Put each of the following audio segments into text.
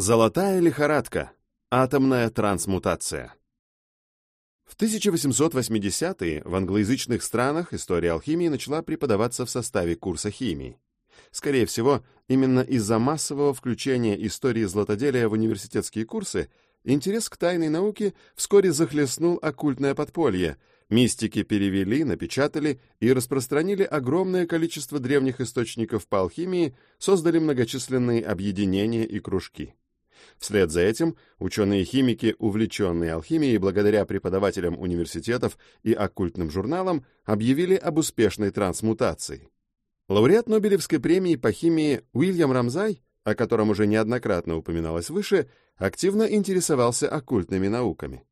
Золотая лихорадка. Атомная трансмутация. В 1880-е в англоязычных странах история алхимии начала преподаваться в составе курса химии. Скорее всего, именно из-за массового включения истории златоделия в университетские курсы интерес к тайной науке вскоре захлестнул оккультное подполье. Мистики перевели, напечатали и распространили огромное количество древних источников по алхимии, создали многочисленные объединения и кружки. Вслед за этим ученые-химики, увлеченные алхимией благодаря преподавателям университетов и оккультным журналам, объявили об успешной трансмутации. Лауреат Нобелевской премии по химии Уильям Рамзай, о котором уже неоднократно упоминалось выше, активно интересовался оккультными науками.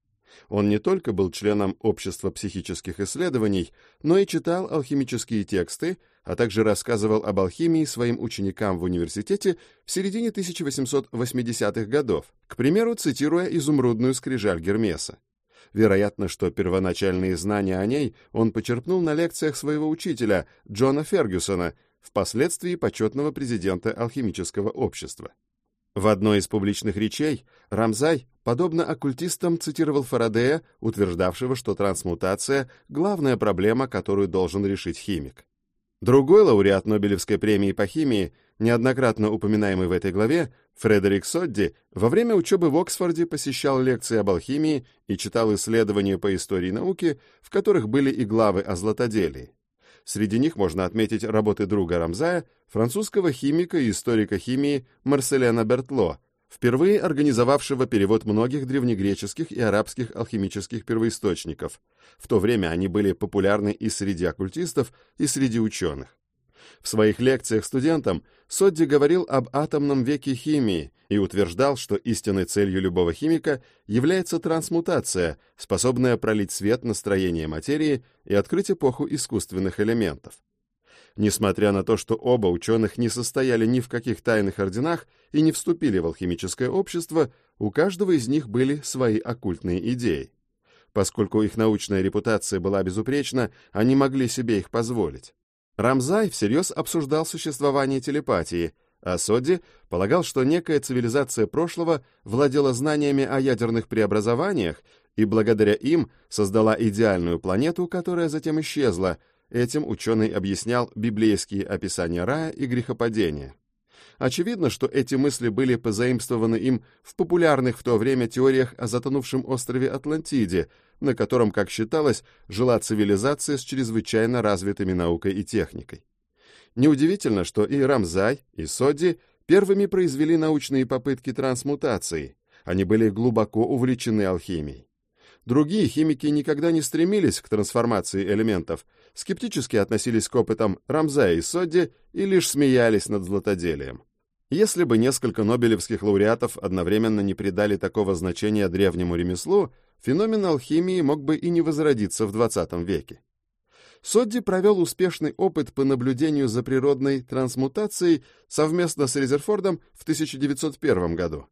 Он не только был членом Общества психических исследований, но и читал алхимические тексты, а также рассказывал об алхимии своим ученикам в университете в середине 1880-х годов, к примеру, цитируя изумрудную скрижаль Гермеса. Вероятно, что первоначальные знания о ней он почерпнул на лекциях своего учителя Джона Фергюсона, впоследствии почетного президента алхимического общества. В одной из публичных речей Рамзай, подобно оккультистам, цитировал Фарадея, утверждавшего, что трансмутация – главная проблема, которую должен решить химик. Другой лауреат Нобелевской премии по химии, неоднократно упоминаемый в этой главе, Фредерик Содди, во время учебы в Оксфорде посещал лекции об алхимии и читал исследования по истории науки, в которых были и главы о златоделии. Среди них можно отметить работы друга Рамзая, французского химика и историка химии Марселена Бертло, впервые организовавшего перевод многих древнегреческих и арабских алхимических первоисточников. В то время они были популярны и среди оккультистов, и среди ученых. В своих лекциях студентам Содди говорил об атомном веке химии и утверждал, что истинной целью любого химика является трансмутация, способная пролить свет на строение материи и открыть эпоху искусственных элементов. Несмотря на то, что оба ученых не состояли ни в каких тайных орденах и не вступили в алхимическое общество, у каждого из них были свои оккультные идеи. Поскольку их научная репутация была безупречна, они могли себе их позволить. Рамзай всерьез обсуждал существование телепатии, а Содди полагал, что некая цивилизация прошлого владела знаниями о ядерных преобразованиях и благодаря им создала идеальную планету, которая затем исчезла. Этим ученый объяснял библейские описания рая и грехопадения. Очевидно, что эти мысли были позаимствованы им в популярных в то время теориях о затонувшем острове Атлантиде, на котором, как считалось, жила цивилизация с чрезвычайно развитыми наукой и техникой. Неудивительно, что и Рамзай, и Содди первыми произвели научные попытки трансмутации. Они были глубоко увлечены алхимией. Другие химики никогда не стремились к трансформации элементов, скептически относились к опытам Рамзая и Содди и лишь смеялись над златоделием. Если бы несколько нобелевских лауреатов одновременно не придали такого значения древнему ремеслу, феномен алхимии мог бы и не возродиться в 20 веке. Содди провел успешный опыт по наблюдению за природной трансмутацией совместно с Резерфордом в 1901 году.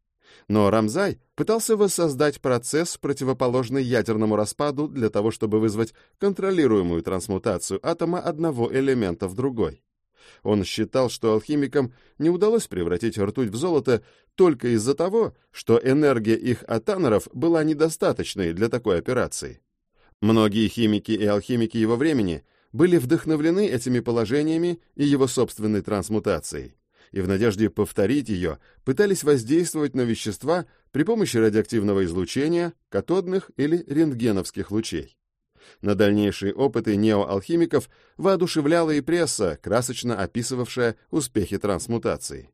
Но Рамзай пытался воссоздать процесс, противоположный ядерному распаду, для того, чтобы вызвать контролируемую трансмутацию атома одного элемента в другой. Он считал, что алхимикам не удалось превратить ртуть в золото только из-за того, что энергия их атанеров была недостаточной для такой операции. Многие химики и алхимики его времени были вдохновлены этими положениями и его собственной трансмутацией, и в надежде повторить ее пытались воздействовать на вещества при помощи радиоактивного излучения, катодных или рентгеновских лучей. На дальнейшие опыты неоалхимиков воодушевляла и пресса, красочно описывавшая успехи трансмутации.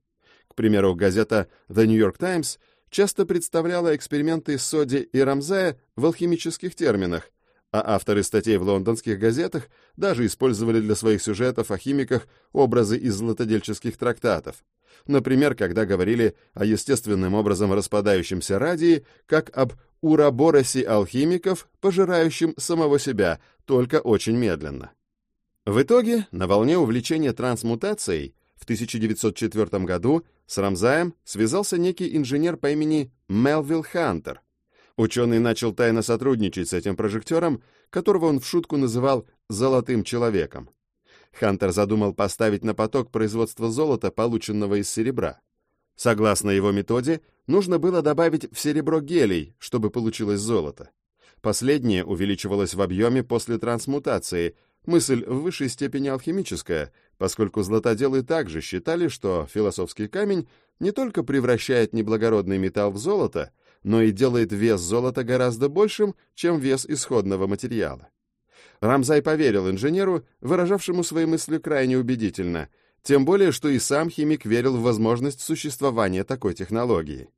К примеру, газета The New York Times часто представляла эксперименты Соди и Рамзая в алхимических терминах, а авторы статей в лондонских газетах даже использовали для своих сюжетов о химиках образы из златодельческих трактатов. Например, когда говорили о естественным образом распадающемся радии, как об ураборосе алхимиков, пожирающим самого себя, только очень медленно. В итоге, на волне увлечения трансмутацией, в 1904 году с Рамзаем связался некий инженер по имени Мелвилл Хантер. Ученый начал тайно сотрудничать с этим прожектором, которого он в шутку называл «золотым человеком». Хантер задумал поставить на поток производство золота, полученного из серебра. Согласно его методе, нужно было добавить в серебро гелий, чтобы получилось золото. Последнее увеличивалось в объеме после трансмутации, мысль в высшей степени алхимическая, поскольку златоделы также считали, что философский камень не только превращает неблагородный металл в золото, но и делает вес золота гораздо большим, чем вес исходного материала. Рамзай поверил инженеру, выражавшему свои мысли крайне убедительно, тем более, что и сам химик верил в возможность существования такой технологии.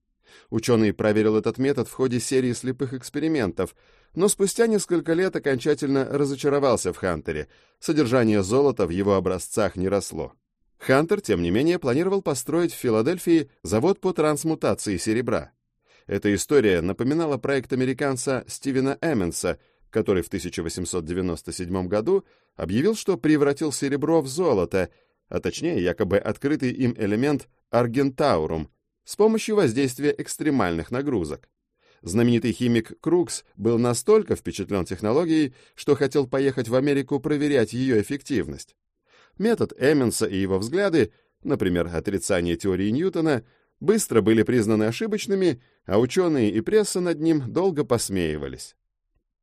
Ученый проверил этот метод в ходе серии слепых экспериментов, но спустя несколько лет окончательно разочаровался в Хантере. Содержание золота в его образцах не росло. Хантер, тем не менее, планировал построить в Филадельфии завод по трансмутации серебра. Эта история напоминала проект американца Стивена Эмменса, который в 1897 году объявил, что превратил серебро в золото, а точнее якобы открытый им элемент аргентаурум, с помощью воздействия экстремальных нагрузок. Знаменитый химик Крукс был настолько впечатлен технологией, что хотел поехать в Америку проверять ее эффективность. Метод Эмменса и его взгляды, например, отрицание теории Ньютона, быстро были признаны ошибочными, а ученые и пресса над ним долго посмеивались.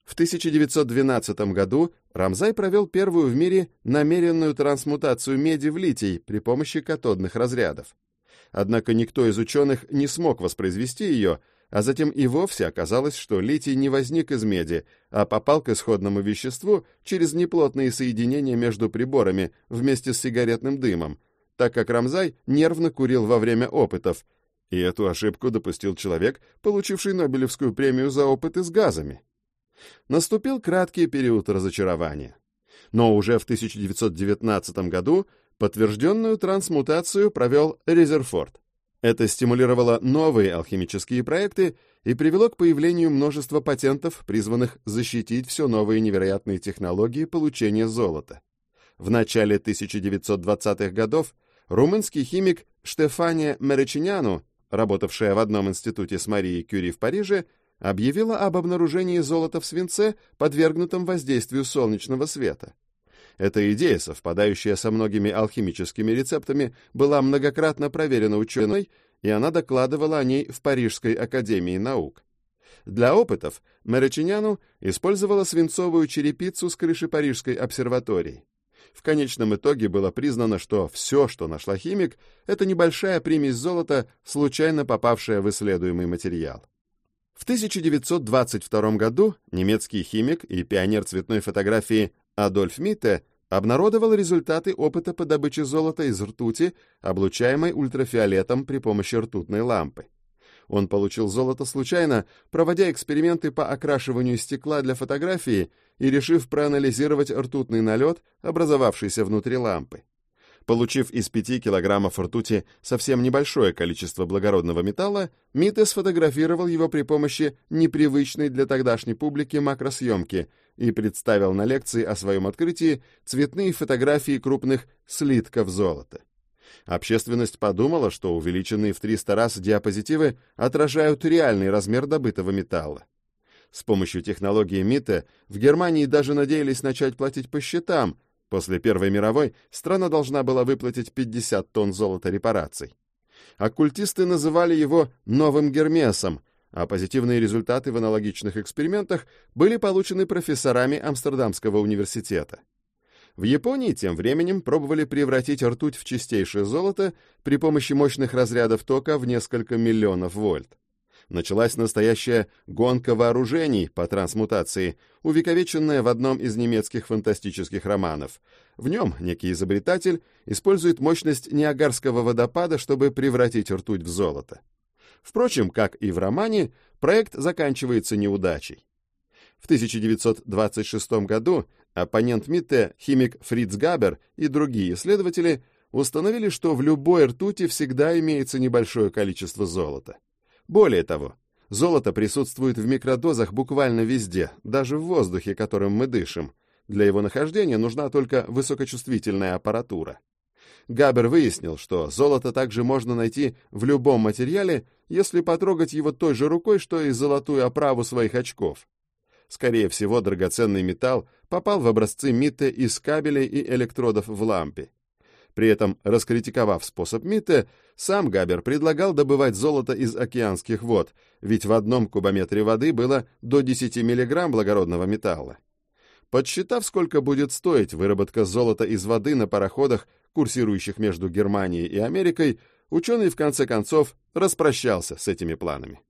В 1912 году Рамзай провел первую в мире намеренную трансмутацию меди в литий при помощи катодных разрядов. Однако никто из ученых не смог воспроизвести ее, а затем и вовсе оказалось, что литий не возник из меди, а попал к исходному веществу через неплотные соединения между приборами вместе с сигаретным дымом, так как Рамзай нервно курил во время опытов, и эту ошибку допустил человек, получивший Нобелевскую премию за опыты с газами. Наступил краткий период разочарования. Но уже в 1919 году подтвержденную трансмутацию провел Резерфорд. Это стимулировало новые алхимические проекты и привело к появлению множества патентов, призванных защитить все новые невероятные технологии получения золота. В начале 1920-х годов румынский химик Штефания Меречиняну, работавшая в одном институте с Марией Кюри в Париже, объявила об обнаружении золота в свинце, подвергнутом воздействию солнечного света. Эта идея, совпадающая со многими алхимическими рецептами, была многократно проверена ученой, и она докладывала о ней в Парижской академии наук. Для опытов Меречиняну использовала свинцовую черепицу с крыши Парижской обсерватории. В конечном итоге было признано, что все, что нашла химик, это небольшая примесь золота, случайно попавшая в исследуемый материал. В 1922 году немецкий химик и пионер цветной фотографии Адольф Митте обнародовал результаты опыта по добыче золота из ртути, облучаемой ультрафиолетом при помощи ртутной лампы. Он получил золото случайно, проводя эксперименты по окрашиванию стекла для фотографии и решив проанализировать ртутный налет, образовавшийся внутри лампы. Получив из 5 килограммов ртути совсем небольшое количество благородного металла, Митте сфотографировал его при помощи непривычной для тогдашней публики макросъемки и представил на лекции о своем открытии цветные фотографии крупных слитков золота. Общественность подумала, что увеличенные в 300 раз диапозитивы отражают реальный размер добытого металла. С помощью технологии МИТа в Германии даже надеялись начать платить по счетам, После Первой мировой страна должна была выплатить 50 тонн золота репараций. Оккультисты называли его «новым Гермесом», а позитивные результаты в аналогичных экспериментах были получены профессорами Амстердамского университета. В Японии тем временем пробовали превратить ртуть в чистейшее золото при помощи мощных разрядов тока в несколько миллионов вольт началась настоящая гонка вооружений по трансмутации, увековеченная в одном из немецких фантастических романов. В нем некий изобретатель использует мощность Ниагарского водопада, чтобы превратить ртуть в золото. Впрочем, как и в романе, проект заканчивается неудачей. В 1926 году оппонент Митте, химик Фриц Габер и другие исследователи установили, что в любой ртути всегда имеется небольшое количество золота. Более того, золото присутствует в микродозах буквально везде, даже в воздухе, которым мы дышим. Для его нахождения нужна только высокочувствительная аппаратура. Габер выяснил, что золото также можно найти в любом материале, если потрогать его той же рукой, что и золотую оправу своих очков. Скорее всего, драгоценный металл попал в образцы Митте из кабелей и электродов в лампе. При этом, раскритиковав способ Митте, сам Габер предлагал добывать золото из океанских вод, ведь в одном кубометре воды было до 10 мг благородного металла. Подсчитав, сколько будет стоить выработка золота из воды на пароходах, курсирующих между Германией и Америкой, ученый в конце концов распрощался с этими планами.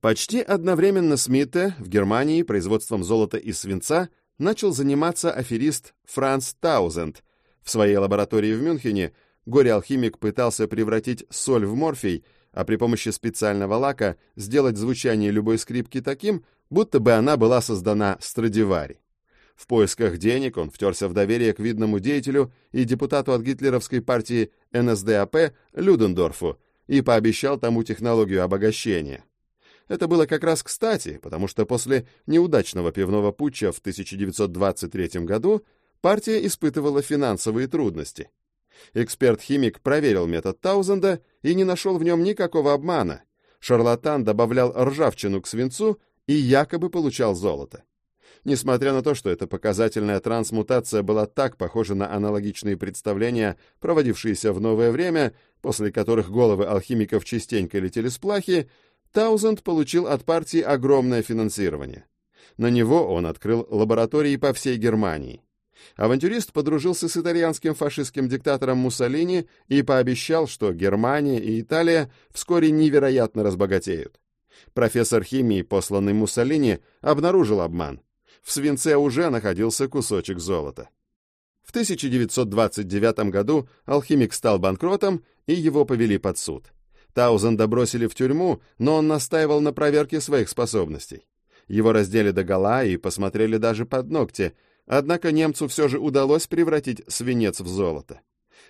Почти одновременно с Митте в Германии производством золота из свинца начал заниматься аферист Франц Таузенд. В своей лаборатории в Мюнхене горе-алхимик пытался превратить соль в морфий, а при помощи специального лака сделать звучание любой скрипки таким, будто бы она была создана Страдивари. В поисках денег он втерся в доверие к видному деятелю и депутату от гитлеровской партии НСДАП Людендорфу и пообещал тому технологию обогащения. Это было как раз кстати, потому что после неудачного пивного путча в 1923 году партия испытывала финансовые трудности. Эксперт-химик проверил метод Таузенда и не нашел в нем никакого обмана. Шарлатан добавлял ржавчину к свинцу и якобы получал золото. Несмотря на то, что эта показательная трансмутация была так похожа на аналогичные представления, проводившиеся в новое время, после которых головы алхимиков частенько летели с плахи, Таузенд получил от партии огромное финансирование. На него он открыл лаборатории по всей Германии. Авантюрист подружился с итальянским фашистским диктатором Муссолини и пообещал, что Германия и Италия вскоре невероятно разбогатеют. Профессор химии, посланный Муссолини, обнаружил обман. В свинце уже находился кусочек золота. В 1929 году алхимик стал банкротом, и его повели под суд. Таузенда бросили в тюрьму, но он настаивал на проверке своих способностей. Его раздели догола и посмотрели даже под ногти, однако немцу все же удалось превратить свинец в золото.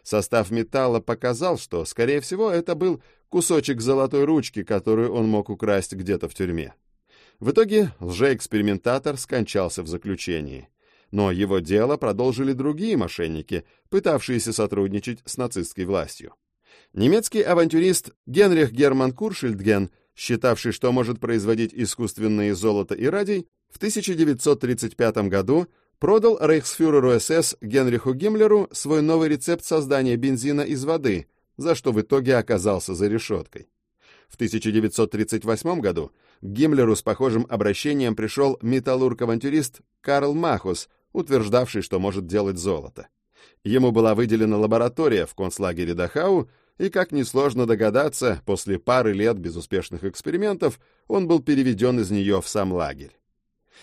Состав металла показал, что, скорее всего, это был кусочек золотой ручки, которую он мог украсть где-то в тюрьме. В итоге лжеэкспериментатор скончался в заключении. Но его дело продолжили другие мошенники, пытавшиеся сотрудничать с нацистской властью. Немецкий авантюрист Генрих Герман Куршильдген, считавший, что может производить искусственные золото и радий, в 1935 году продал рейхсфюреру СС Генриху Гиммлеру свой новый рецепт создания бензина из воды, за что в итоге оказался за решеткой. В 1938 году к Гиммлеру с похожим обращением пришел металлург-авантюрист Карл Махус, утверждавший, что может делать золото. Ему была выделена лаборатория в концлагере Дахау, и, как несложно догадаться, после пары лет безуспешных экспериментов он был переведен из нее в сам лагерь.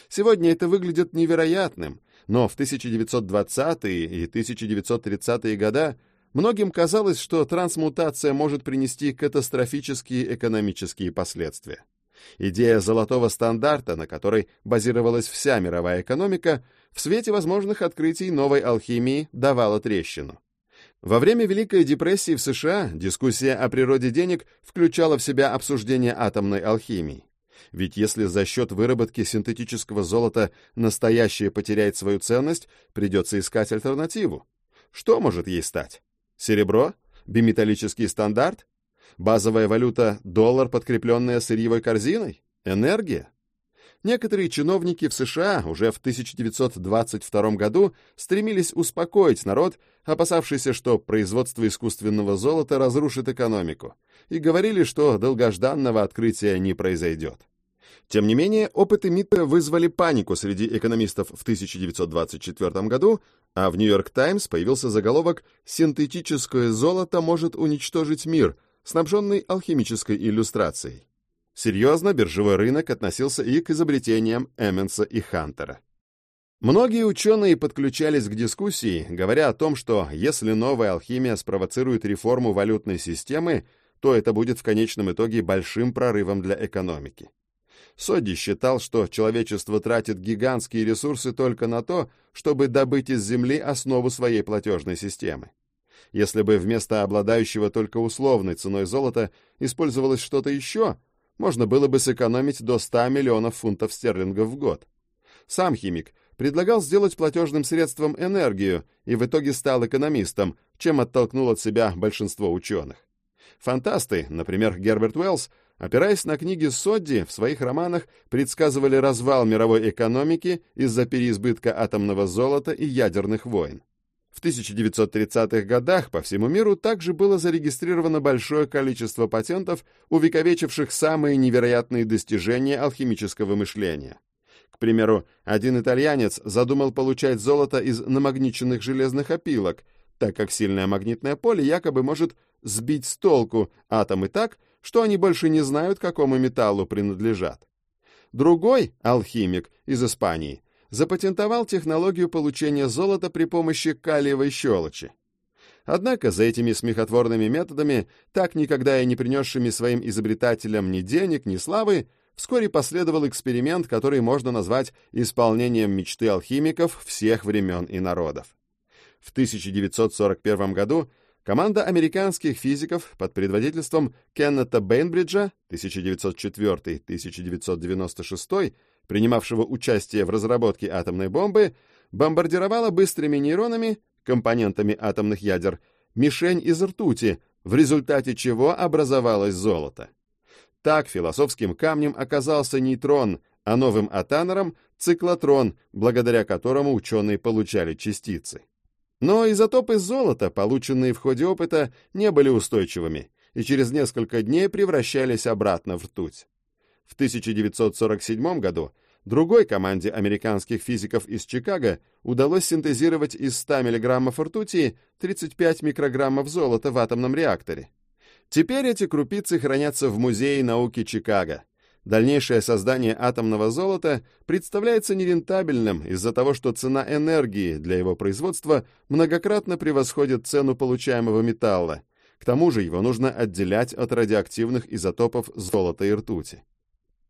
Сегодня это выглядит невероятным, но в 1920-е и 1930-е годы многим казалось, что трансмутация может принести катастрофические экономические последствия. Идея золотого стандарта, на которой базировалась вся мировая экономика, в свете возможных открытий новой алхимии давала трещину. Во время Великой депрессии в США дискуссия о природе денег включала в себя обсуждение атомной алхимии. Ведь если за счет выработки синтетического золота настоящее потеряет свою ценность, придется искать альтернативу. Что может ей стать? Серебро? Биметаллический стандарт? Базовая валюта – доллар, подкрепленная сырьевой корзиной? Энергия? Некоторые чиновники в США уже в 1922 году стремились успокоить народ, опасавшийся, что производство искусственного золота разрушит экономику, и говорили, что долгожданного открытия не произойдет. Тем не менее, опыты МИТа вызвали панику среди экономистов в 1924 году, а в «Нью-Йорк Таймс» появился заголовок «Синтетическое золото может уничтожить мир», снабженный алхимической иллюстрацией. Серьезно биржевой рынок относился и к изобретениям Эмменса и Хантера. Многие ученые подключались к дискуссии, говоря о том, что если новая алхимия спровоцирует реформу валютной системы, то это будет в конечном итоге большим прорывом для экономики. Содди считал, что человечество тратит гигантские ресурсы только на то, чтобы добыть из Земли основу своей платежной системы. Если бы вместо обладающего только условной ценой золота использовалось что-то еще, можно было бы сэкономить до 100 миллионов фунтов стерлингов в год. Сам химик предлагал сделать платежным средством энергию и в итоге стал экономистом, чем оттолкнул от себя большинство ученых. Фантасты, например, Герберт Уэллс, опираясь на книги Содди, в своих романах предсказывали развал мировой экономики из-за переизбытка атомного золота и ядерных войн. В 1930-х годах по всему миру также было зарегистрировано большое количество патентов, увековечивших самые невероятные достижения алхимического мышления. К примеру, один итальянец задумал получать золото из намагниченных железных опилок, так как сильное магнитное поле якобы может сбить с толку атомы так, что они больше не знают, какому металлу принадлежат. Другой, алхимик из Испании, запатентовал технологию получения золота при помощи калиевой щелочи. Однако за этими смехотворными методами, так никогда и не принесшими своим изобретателям ни денег, ни славы, вскоре последовал эксперимент, который можно назвать исполнением мечты алхимиков всех времен и народов. В 1941 году команда американских физиков под предводительством Кеннета Бейнбриджа 1904-1996 принимавшего участие в разработке атомной бомбы, бомбардировала быстрыми нейронами, компонентами атомных ядер, мишень из ртути, в результате чего образовалось золото. Так философским камнем оказался нейтрон, а новым атанером — циклотрон, благодаря которому ученые получали частицы. Но изотопы золота, полученные в ходе опыта, не были устойчивыми и через несколько дней превращались обратно в ртуть. В 1947 году другой команде американских физиков из Чикаго удалось синтезировать из 100 мг ртути 35 микрограммов золота в атомном реакторе. Теперь эти крупицы хранятся в Музее науки Чикаго. Дальнейшее создание атомного золота представляется нерентабельным из-за того, что цена энергии для его производства многократно превосходит цену получаемого металла. К тому же его нужно отделять от радиоактивных изотопов золота и ртути.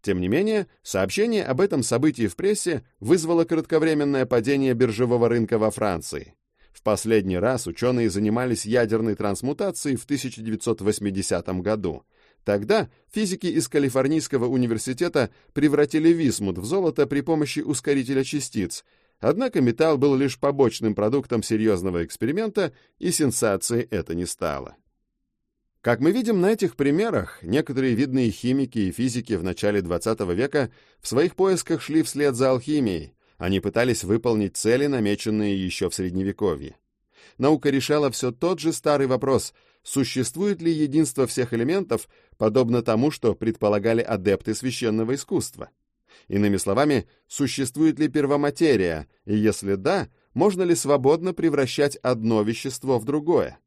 Тем не менее, сообщение об этом событии в прессе вызвало кратковременное падение биржевого рынка во Франции. В последний раз ученые занимались ядерной трансмутацией в 1980 году. Тогда физики из Калифорнийского университета превратили висмут в золото при помощи ускорителя частиц, однако металл был лишь побочным продуктом серьезного эксперимента, и сенсацией это не стало. Как мы видим на этих примерах, некоторые видные химики и физики в начале XX века в своих поисках шли вслед за алхимией. Они пытались выполнить цели, намеченные еще в Средневековье. Наука решала все тот же старый вопрос, существует ли единство всех элементов, подобно тому, что предполагали адепты священного искусства. Иными словами, существует ли первоматерия, и если да, можно ли свободно превращать одно вещество в другое?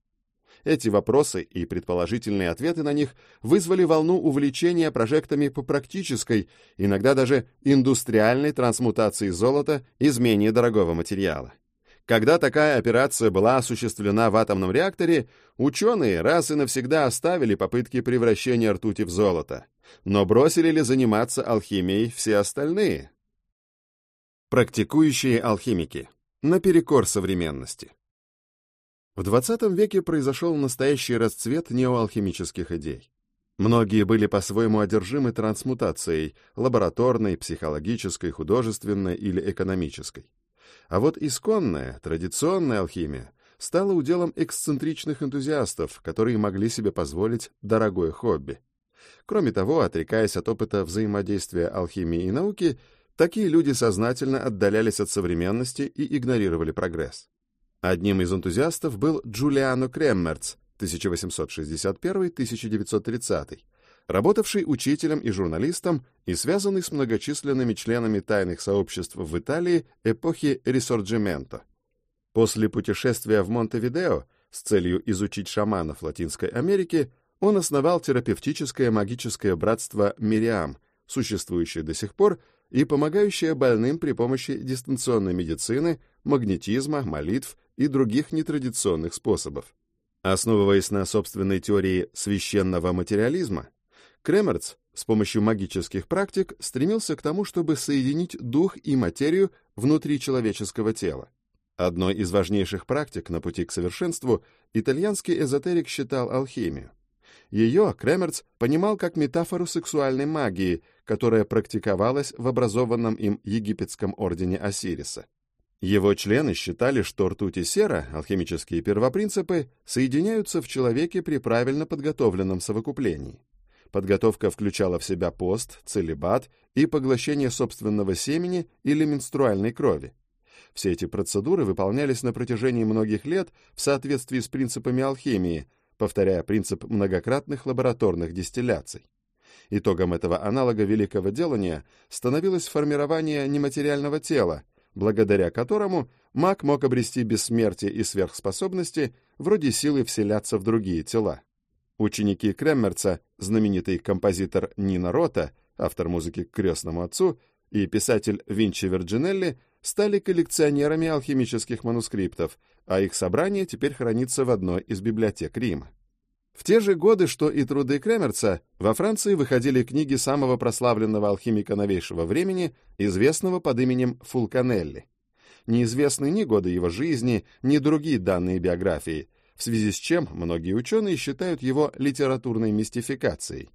Эти вопросы и предположительные ответы на них вызвали волну увлечения прожектами по практической, иногда даже индустриальной трансмутации золота из менее дорогого материала. Когда такая операция была осуществлена в атомном реакторе, ученые раз и навсегда оставили попытки превращения ртути в золото. Но бросили ли заниматься алхимией все остальные? Практикующие алхимики. Наперекор современности. В XX веке произошел настоящий расцвет неоалхимических идей. Многие были по-своему одержимы трансмутацией, лабораторной, психологической, художественной или экономической. А вот исконная, традиционная алхимия стала уделом эксцентричных энтузиастов, которые могли себе позволить дорогое хобби. Кроме того, отрекаясь от опыта взаимодействия алхимии и науки, такие люди сознательно отдалялись от современности и игнорировали прогресс. Одним из энтузиастов был Джулиано Креммерц 1861-1930, работавший учителем и журналистом и связанный с многочисленными членами тайных сообществ в Италии эпохи Рисорджименто. После путешествия в Монтевидео с целью изучить шаманов Латинской Америки он основал терапевтическое магическое братство Мириам, существующее до сих пор и помогающее больным при помощи дистанционной медицины, магнетизма, молитв и других нетрадиционных способов. Основываясь на собственной теории священного материализма, Кремерц с помощью магических практик стремился к тому, чтобы соединить дух и материю внутри человеческого тела. Одной из важнейших практик на пути к совершенству итальянский эзотерик считал алхимию. Ее Кремерц понимал как метафору сексуальной магии, которая практиковалась в образованном им египетском ордене Осириса. Его члены считали, что ртуть и сера, алхимические первопринципы, соединяются в человеке при правильно подготовленном совокуплении. Подготовка включала в себя пост, целебат и поглощение собственного семени или менструальной крови. Все эти процедуры выполнялись на протяжении многих лет в соответствии с принципами алхимии, повторяя принцип многократных лабораторных дистилляций. Итогом этого аналога великого делания становилось формирование нематериального тела, благодаря которому маг мог обрести бессмертие и сверхспособности, вроде силы вселяться в другие тела. Ученики Креммерца, знаменитый композитор Нина Рота, автор музыки к «Крестному отцу», и писатель Винчи Верджинелли стали коллекционерами алхимических манускриптов, а их собрание теперь хранится в одной из библиотек Рима. В те же годы, что и труды Кремерца, во Франции выходили книги самого прославленного алхимика новейшего времени, известного под именем Фулканелли. Неизвестны ни годы его жизни, ни другие данные биографии, в связи с чем многие ученые считают его литературной мистификацией.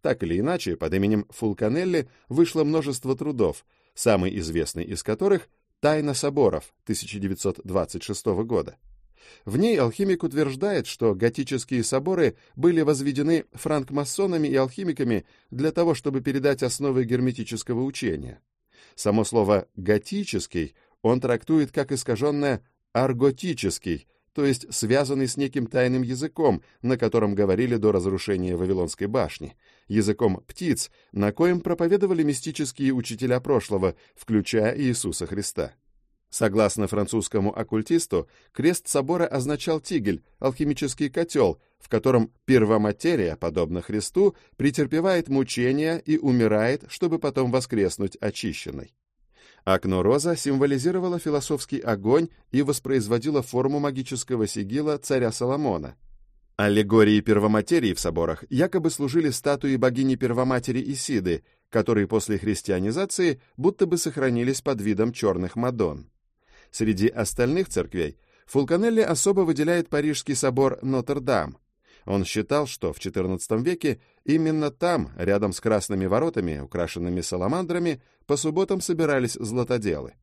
Так или иначе, под именем Фулканелли вышло множество трудов, самый известный из которых «Тайна соборов» 1926 года. В ней алхимик утверждает, что готические соборы были возведены франкмасонами и алхимиками для того, чтобы передать основы герметического учения. Само слово «готический» он трактует как искаженное «арготический», то есть связанный с неким тайным языком, на котором говорили до разрушения Вавилонской башни, языком птиц, на коем проповедовали мистические учителя прошлого, включая Иисуса Христа. Согласно французскому оккультисту, крест собора означал тигель, алхимический котел, в котором первоматерия, подобно Христу, претерпевает мучения и умирает, чтобы потом воскреснуть очищенной. Окно роза символизировало философский огонь и воспроизводило форму магического сигила царя Соломона. Аллегории первоматерии в соборах якобы служили статуи богини Первоматери Исиды, которые после христианизации будто бы сохранились под видом черных мадон. Среди остальных церквей Фулканелли особо выделяет Парижский собор Нотр-Дам, он считал, что в XIV веке именно там, рядом с красными воротами, украшенными саламандрами, по субботам собирались златоделы.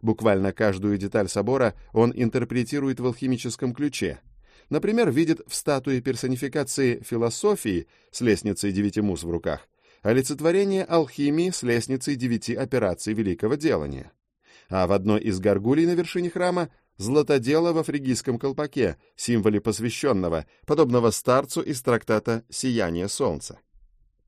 Буквально каждую деталь собора он интерпретирует в алхимическом ключе. Например, видит в статуе персонификации философии с лестницей девяти мус в руках олицетворение алхимии с лестницей девяти операций великого делания. А в одной из горгулей на вершине храма златодела во фригийском колпаке, символе посвященного, подобного старцу из трактата «Сияние солнца».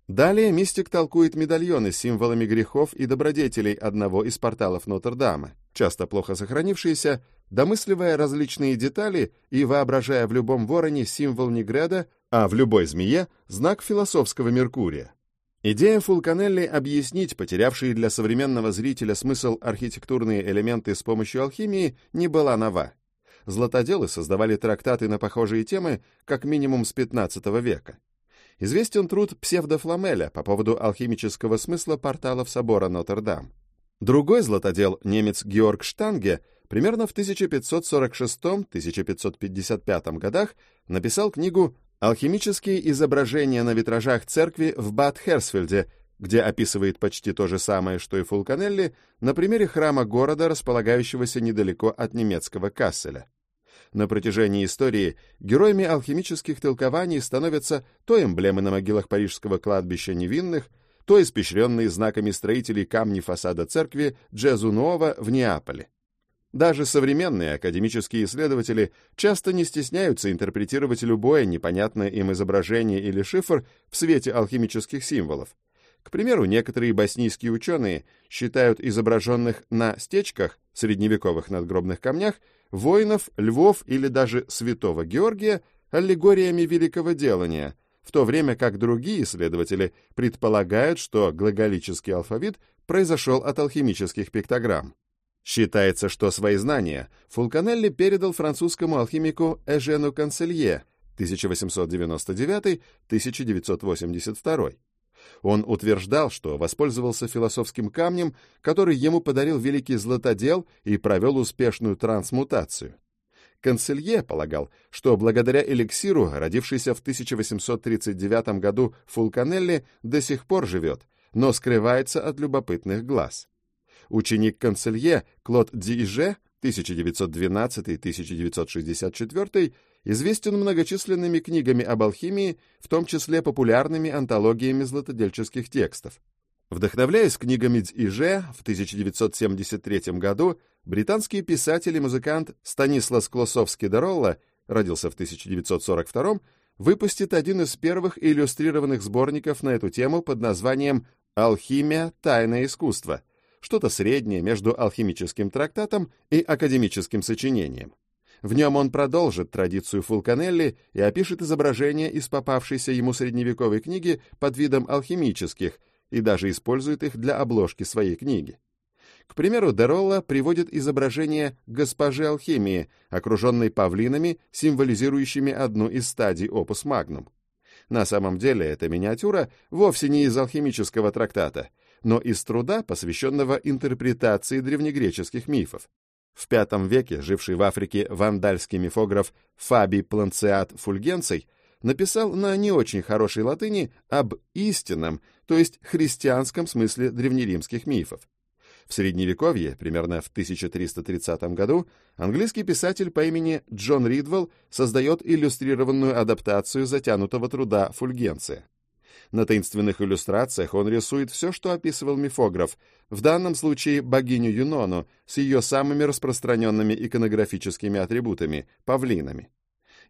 Далее мистик толкует медальоны с символами грехов и добродетелей одного из порталов Нотр-Дама, часто плохо сохранившиеся, домысливая различные детали и воображая в любом вороне символ Негреда, а в любой змее — знак философского Меркурия. Идея Фулканелли объяснить потерявшие для современного зрителя смысл архитектурные элементы с помощью алхимии не была нова. Златоделы создавали трактаты на похожие темы как минимум с XV века. Известен труд псевдофламеля по поводу алхимического смысла порталов собора Нотр-Дам. Другой златодел, немец Георг Штанге, примерно в 1546-1555 годах написал книгу Алхимические изображения на витражах церкви в Бад-Херсфельде, где описывает почти то же самое, что и Фулканелли, на примере храма города, располагающегося недалеко от немецкого Касселя. На протяжении истории героями алхимических толкований становятся то эмблемы на могилах парижского кладбища невинных, то испещренные знаками строителей камни фасада церкви Джезунова в Неаполе. Даже современные академические исследователи часто не стесняются интерпретировать любое непонятное им изображение или шифр в свете алхимических символов. К примеру, некоторые боснийские ученые считают изображенных на стечках, средневековых надгробных камнях, воинов, львов или даже святого Георгия аллегориями великого делания, в то время как другие исследователи предполагают, что глаголический алфавит произошел от алхимических пиктограмм. Считается, что свои знания Фулканелли передал французскому алхимику Эжену Канцелье 1899-1982. Он утверждал, что воспользовался философским камнем, который ему подарил великий златодел и провел успешную трансмутацию. Канцелье полагал, что благодаря эликсиру, родившийся в 1839 году Фулканелли, до сих пор живет, но скрывается от любопытных глаз. Ученик канцелье Клод Диже 1912-1964 известен многочисленными книгами об алхимии, в том числе популярными антологиями златодельческих текстов. Вдохновляясь книгами Дзиже, в 1973 году британский писатель и музыкант Станислас Клосовский-Деролла родился в 1942 выпустит один из первых иллюстрированных сборников на эту тему под названием «Алхимия. Тайное искусство», что-то среднее между алхимическим трактатом и академическим сочинением. В нем он продолжит традицию Фулканелли и опишет изображения из попавшейся ему средневековой книги под видом алхимических и даже использует их для обложки своей книги. К примеру, Деролла приводит изображение госпожи алхимии, окруженной павлинами, символизирующими одну из стадий опус магнум. На самом деле эта миниатюра вовсе не из алхимического трактата, но из труда, посвященного интерпретации древнегреческих мифов. В V веке живший в Африке вандальский мифограф Фабий Планциат Фульгенций написал на не очень хорошей латыни об истинном, то есть христианском смысле древнеримских мифов. В Средневековье, примерно в 1330 году, английский писатель по имени Джон Ридвелл создает иллюстрированную адаптацию затянутого труда Фульгенция. На таинственных иллюстрациях он рисует все, что описывал мифограф, в данном случае богиню Юнону с ее самыми распространенными иконографическими атрибутами – павлинами.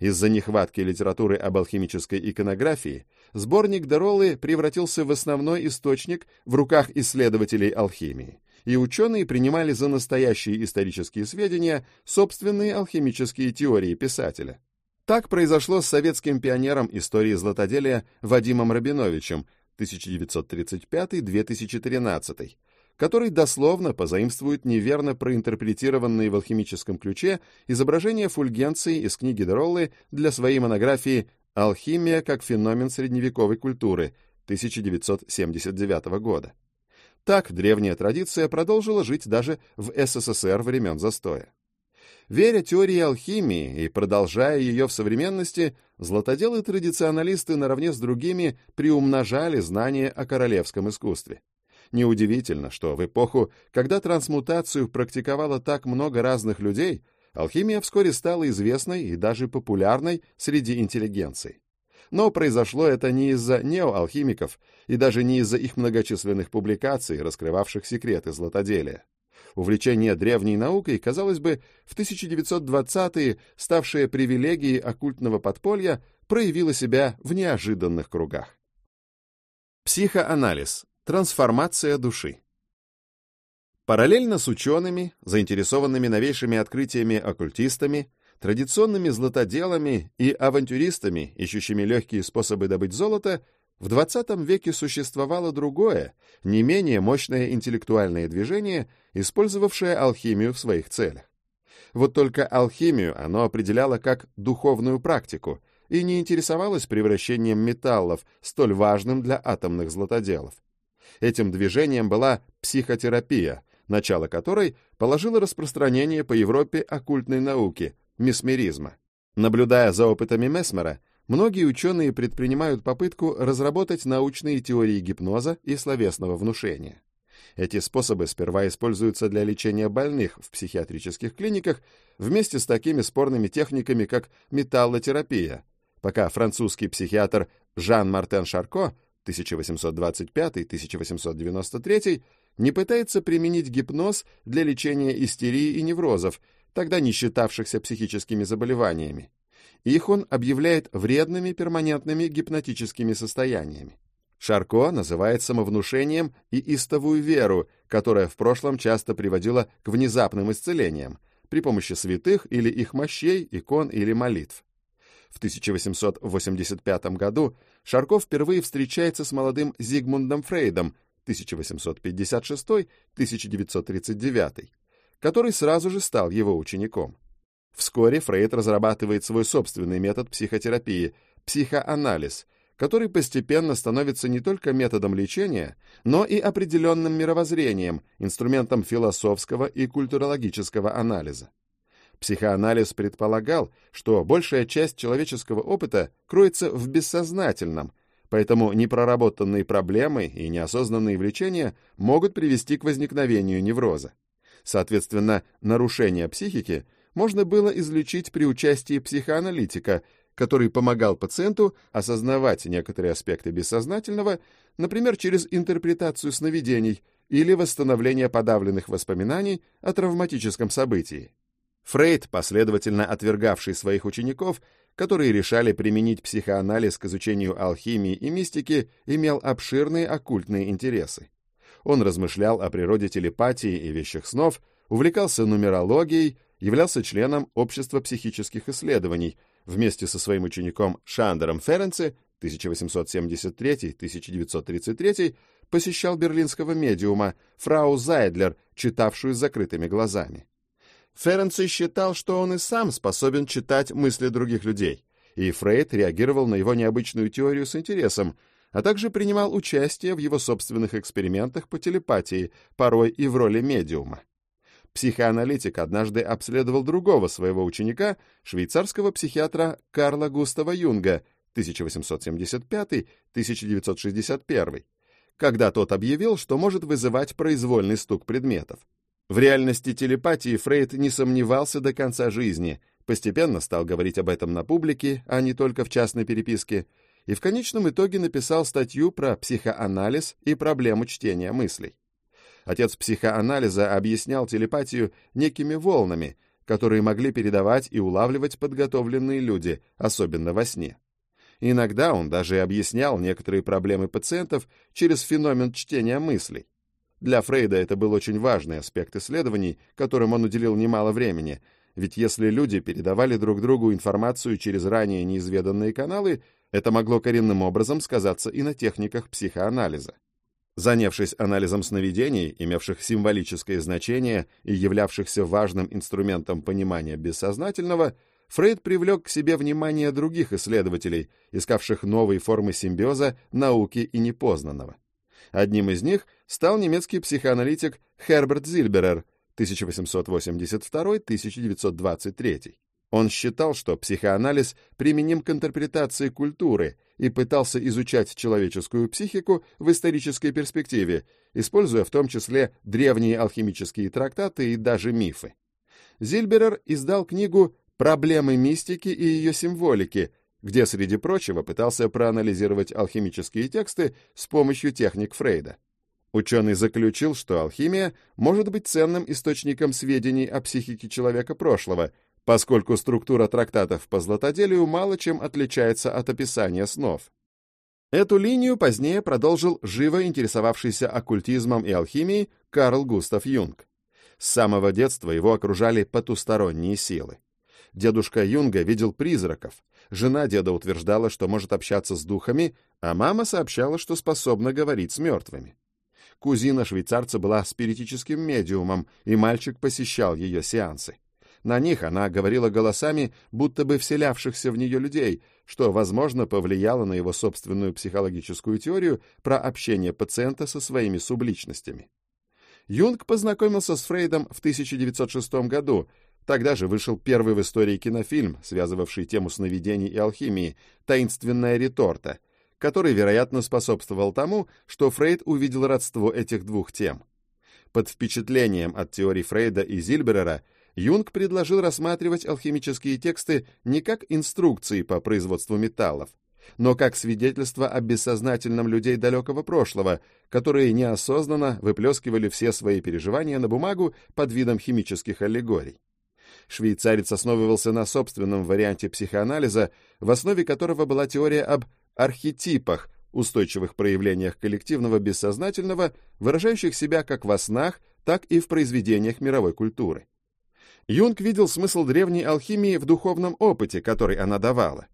Из-за нехватки литературы об алхимической иконографии сборник Дороллы превратился в основной источник в руках исследователей алхимии, и ученые принимали за настоящие исторические сведения собственные алхимические теории писателя. Так произошло с советским пионером истории златоделия Вадимом Рабиновичем 1935-2013, который дословно позаимствует неверно проинтерпретированные в алхимическом ключе изображения фульгенции из книги Дероллы для своей монографии «Алхимия как феномен средневековой культуры» 1979 года. Так древняя традиция продолжила жить даже в СССР времен застоя. Веря теории алхимии и продолжая ее в современности, златоделы-традиционалисты наравне с другими приумножали знания о королевском искусстве. Неудивительно, что в эпоху, когда трансмутацию практиковало так много разных людей, алхимия вскоре стала известной и даже популярной среди интеллигенции. Но произошло это не из-за неоалхимиков и даже не из-за их многочисленных публикаций, раскрывавших секреты златоделия. Увлечение древней наукой, казалось бы, в 1920-е, ставшее привилегией оккультного подполья, проявило себя в неожиданных кругах. Психоанализ. Трансформация души. Параллельно с учеными, заинтересованными новейшими открытиями оккультистами, традиционными златоделами и авантюристами, ищущими легкие способы добыть золото, в XX веке существовало другое, не менее мощное интеллектуальное движение, использовавшее алхимию в своих целях. Вот только алхимию оно определяло как духовную практику и не интересовалось превращением металлов, столь важным для атомных златоделов. Этим движением была психотерапия, начало которой положило распространение по Европе оккультной науки, месмеризма. Наблюдая за опытами Месмера, многие ученые предпринимают попытку разработать научные теории гипноза и словесного внушения. Эти способы сперва используются для лечения больных в психиатрических клиниках вместе с такими спорными техниками, как металлотерапия, пока французский психиатр Жан-Мартен Шарко 1825-1893 не пытается применить гипноз для лечения истерии и неврозов, тогда не считавшихся психическими заболеваниями. Их он объявляет вредными перманентными гипнотическими состояниями. Шарко называет самовнушением и истовую веру, которая в прошлом часто приводила к внезапным исцелениям при помощи святых или их мощей, икон или молитв. В 1885 году Шарко впервые встречается с молодым Зигмундом Фрейдом 1856-1939, который сразу же стал его учеником. Вскоре Фрейд разрабатывает свой собственный метод психотерапии – психоанализ, который постепенно становится не только методом лечения, но и определенным мировоззрением, инструментом философского и культурологического анализа. Психоанализ предполагал, что большая часть человеческого опыта кроется в бессознательном, поэтому непроработанные проблемы и неосознанные влечения могут привести к возникновению невроза. Соответственно, нарушение психики можно было излечить при участии психоаналитика, который помогал пациенту осознавать некоторые аспекты бессознательного, например, через интерпретацию сновидений или восстановление подавленных воспоминаний о травматическом событии. Фрейд, последовательно отвергавший своих учеников, которые решали применить психоанализ к изучению алхимии и мистики, имел обширные оккультные интересы. Он размышлял о природе телепатии и вещих снов, увлекался нумерологией, являлся членом Общества психических исследований, вместе со своим учеником Шандером Ференце 1873-1933 посещал берлинского медиума фрау Зайдлер, читавшую с закрытыми глазами. Ференци считал, что он и сам способен читать мысли других людей, и Фрейд реагировал на его необычную теорию с интересом, а также принимал участие в его собственных экспериментах по телепатии, порой и в роли медиума. Психоаналитик однажды обследовал другого своего ученика, швейцарского психиатра Карла Густава Юнга, 1875-1961, когда тот объявил, что может вызывать произвольный стук предметов. В реальности телепатии Фрейд не сомневался до конца жизни, постепенно стал говорить об этом на публике, а не только в частной переписке, и в конечном итоге написал статью про психоанализ и проблему чтения мыслей. Отец психоанализа объяснял телепатию некими волнами, которые могли передавать и улавливать подготовленные люди, особенно во сне. Иногда он даже объяснял некоторые проблемы пациентов через феномен чтения мыслей. Для Фрейда это был очень важный аспект исследований, которым он уделил немало времени, ведь если люди передавали друг другу информацию через ранее неизведанные каналы, это могло коренным образом сказаться и на техниках психоанализа. Занявшись анализом сновидений, имевших символическое значение и являвшихся важным инструментом понимания бессознательного, Фрейд привлек к себе внимание других исследователей, искавших новые формы симбиоза науки и непознанного. Одним из них стал немецкий психоаналитик Херберт Зильберер 1882-1923. Он считал, что психоанализ применим к интерпретации культуры и пытался изучать человеческую психику в исторической перспективе, используя в том числе древние алхимические трактаты и даже мифы. Зильберер издал книгу «Проблемы мистики и ее символики», где, среди прочего, пытался проанализировать алхимические тексты с помощью техник Фрейда. Ученый заключил, что алхимия может быть ценным источником сведений о психике человека прошлого, поскольку структура трактатов по златоделию мало чем отличается от описания снов. Эту линию позднее продолжил живо интересовавшийся оккультизмом и алхимией Карл Густав Юнг. С самого детства его окружали потусторонние силы. Дедушка Юнга видел призраков, Жена деда утверждала, что может общаться с духами, а мама сообщала, что способна говорить с мертвыми. Кузина швейцарца была спиритическим медиумом, и мальчик посещал ее сеансы. На них она говорила голосами, будто бы вселявшихся в нее людей, что, возможно, повлияло на его собственную психологическую теорию про общение пациента со своими субличностями. Юнг познакомился с Фрейдом в 1906 году, Тогда же вышел первый в истории кинофильм, связывавший тему сновидений и алхимии «Таинственная реторта», который, вероятно, способствовал тому, что Фрейд увидел родство этих двух тем. Под впечатлением от теорий Фрейда и Зильберера Юнг предложил рассматривать алхимические тексты не как инструкции по производству металлов, но как свидетельство о бессознательном людей далекого прошлого, которые неосознанно выплескивали все свои переживания на бумагу под видом химических аллегорий. Швейцарец основывался на собственном варианте психоанализа, в основе которого была теория об архетипах, устойчивых проявлениях коллективного бессознательного, выражающих себя как во снах, так и в произведениях мировой культуры. Юнг видел смысл древней алхимии в духовном опыте, который она давала.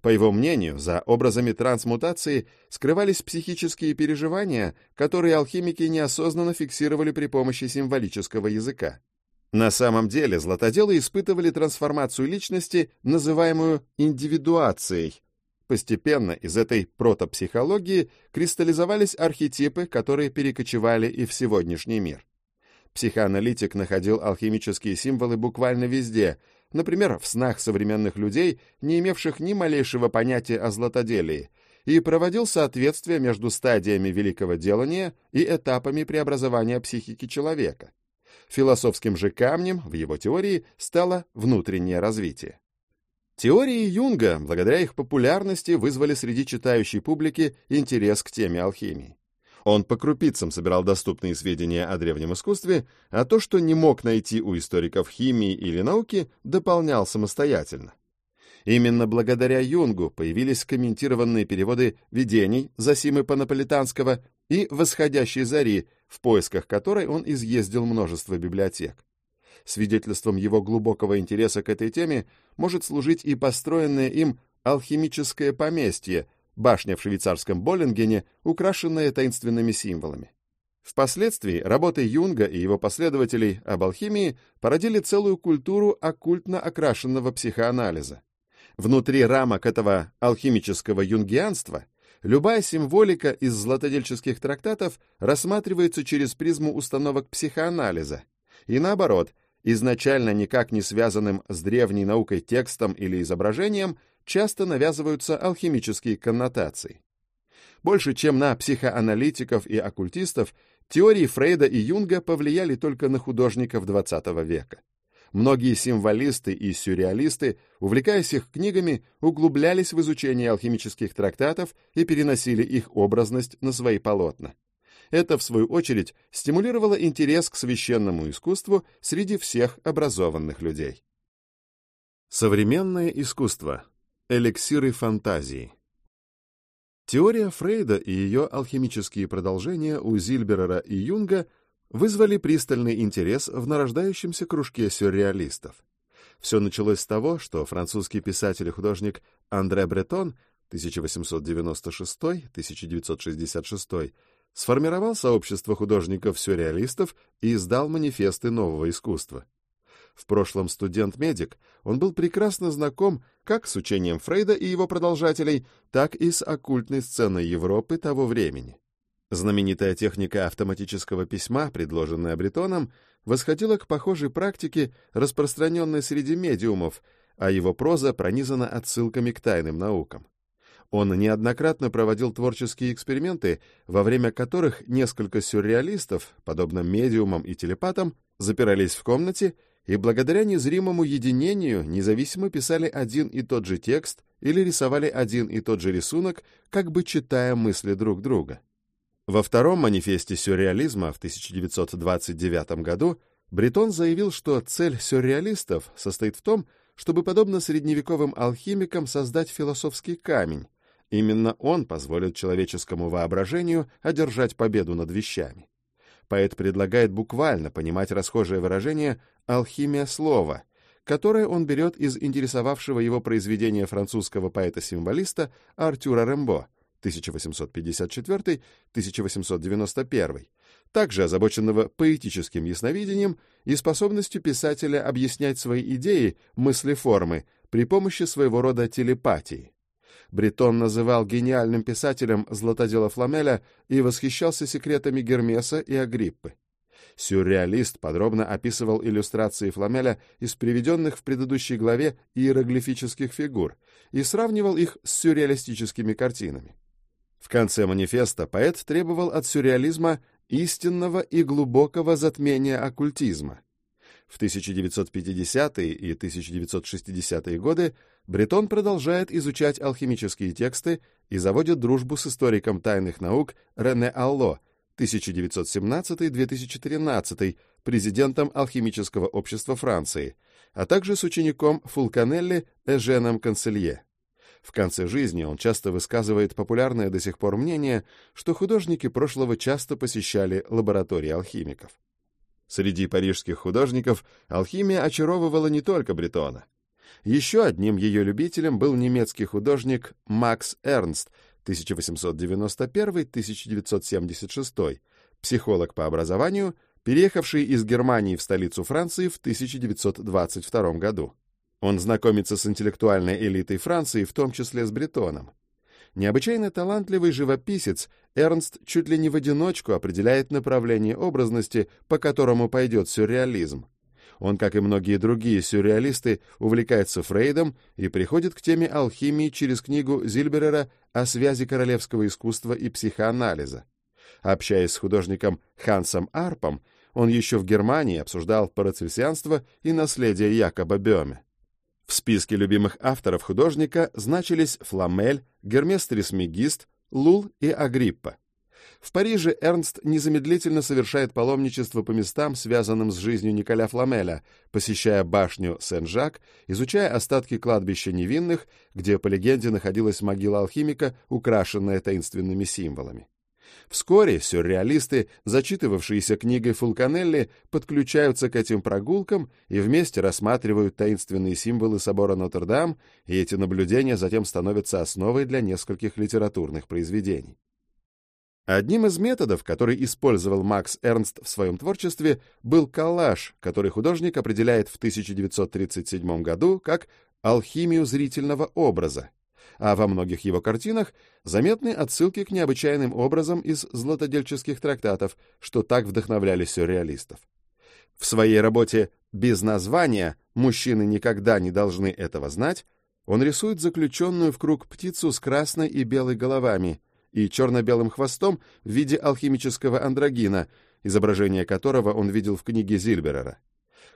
По его мнению, за образами трансмутации скрывались психические переживания, которые алхимики неосознанно фиксировали при помощи символического языка. На самом деле златоделы испытывали трансформацию личности, называемую индивидуацией. Постепенно из этой протопсихологии кристаллизовались архетипы, которые перекочевали и в сегодняшний мир. Психоаналитик находил алхимические символы буквально везде, например, в снах современных людей, не имевших ни малейшего понятия о златоделии, и проводил соответствие между стадиями великого делания и этапами преобразования психики человека. Философским же камнем в его теории стало внутреннее развитие. Теории Юнга, благодаря их популярности, вызвали среди читающей публики интерес к теме алхимии. Он по крупицам собирал доступные сведения о древнем искусстве, а то, что не мог найти у историков химии или науки, дополнял самостоятельно. Именно благодаря Юнгу появились комментированные переводы видений Зосимы Панаполитанского и «Восходящей зари», в поисках которой он изъездил множество библиотек. Свидетельством его глубокого интереса к этой теме может служить и построенное им алхимическое поместье, башня в швейцарском Боллингене, украшенная таинственными символами. Впоследствии работы Юнга и его последователей об алхимии породили целую культуру оккультно окрашенного психоанализа. Внутри рамок этого алхимического юнгианства любая символика из златодельческих трактатов рассматривается через призму установок психоанализа, и наоборот, изначально никак не связанным с древней наукой текстом или изображением, часто навязываются алхимические коннотации. Больше чем на психоаналитиков и оккультистов, теории Фрейда и Юнга повлияли только на художников XX века. Многие символисты и сюрреалисты, увлекаясь их книгами, углублялись в изучение алхимических трактатов и переносили их образность на свои полотна. Это, в свою очередь, стимулировало интерес к священному искусству среди всех образованных людей. Современное искусство. Эликсиры фантазии. Теория Фрейда и ее алхимические продолжения у Зильберера и Юнга вызвали пристальный интерес в нарождающемся кружке сюрреалистов. Все началось с того, что французский писатель и художник Андре Бретон 1896-1966 сформировал сообщество художников-сюрреалистов и издал манифесты нового искусства. В прошлом студент-медик, он был прекрасно знаком как с учением Фрейда и его продолжателей, так и с оккультной сценой Европы того времени. Знаменитая техника автоматического письма, предложенная Бретоном, восходила к похожей практике, распространенной среди медиумов, а его проза пронизана отсылками к тайным наукам. Он неоднократно проводил творческие эксперименты, во время которых несколько сюрреалистов, подобно медиумам и телепатам, запирались в комнате и благодаря незримому единению независимо писали один и тот же текст или рисовали один и тот же рисунок, как бы читая мысли друг друга. Во втором манифесте сюрреализма в 1929 году Бретон заявил, что цель сюрреалистов состоит в том, чтобы, подобно средневековым алхимикам, создать философский камень, Именно он позволит человеческому воображению одержать победу над вещами. Поэт предлагает буквально понимать расхожее выражение «алхимия слова», которое он берет из интересовавшего его произведения французского поэта-символиста Артюра Рембо 1854-1891, также озабоченного поэтическим ясновидением и способностью писателя объяснять свои идеи, мысли формы при помощи своего рода телепатии. Бретон называл гениальным писателем Златодела Фламеля и восхищался секретами Гермеса и Агриппы. Сюрреалист подробно описывал иллюстрации Фламеля из приведенных в предыдущей главе иероглифических фигур и сравнивал их с сюрреалистическими картинами. В конце манифеста поэт требовал от сюрреализма истинного и глубокого затмения оккультизма. В 1950-е и 1960-е годы Бретон продолжает изучать алхимические тексты и заводит дружбу с историком тайных наук Рене Алло, 1917-2013, президентом Алхимического общества Франции, а также с учеником Фулканелли Эженом Канцелье. В конце жизни он часто высказывает популярное до сих пор мнение, что художники прошлого часто посещали лаборатории алхимиков. Среди парижских художников алхимия очаровывала не только Бретона. Еще одним ее любителем был немецкий художник Макс Эрнст 1891-1976, психолог по образованию, переехавший из Германии в столицу Франции в 1922 году. Он знакомится с интеллектуальной элитой Франции, в том числе с Бретоном. Необычайно талантливый живописец, Эрнст чуть ли не в одиночку определяет направление образности, по которому пойдет сюрреализм. Он, как и многие другие сюрреалисты, увлекается Фрейдом и приходит к теме алхимии через книгу Зильберера о связи королевского искусства и психоанализа. Общаясь с художником Хансом Арпом, он еще в Германии обсуждал парацельсианство и наследие Якоба Бёме. В списке любимых авторов художника значились Фламель, Гермес Трисмегист, Лул и Агриппа. В Париже Эрнст незамедлительно совершает паломничество по местам, связанным с жизнью Николя Фламеля, посещая башню Сен-Жак, изучая остатки кладбища невинных, где, по легенде, находилась могила алхимика, украшенная таинственными символами. Вскоре сюрреалисты, зачитывавшиеся книгой Фулканелли, подключаются к этим прогулкам и вместе рассматривают таинственные символы собора Нотр-Дам, и эти наблюдения затем становятся основой для нескольких литературных произведений. Одним из методов, который использовал Макс Эрнст в своем творчестве, был коллаж, который художник определяет в 1937 году как алхимию зрительного образа, а во многих его картинах заметны отсылки к необычайным образам из златодельческих трактатов, что так вдохновляли сюрреалистов. В своей работе «Без названия. Мужчины никогда не должны этого знать» он рисует заключенную в круг птицу с красной и белой головами – и черно-белым хвостом в виде алхимического андрогина, изображение которого он видел в книге Зильберера.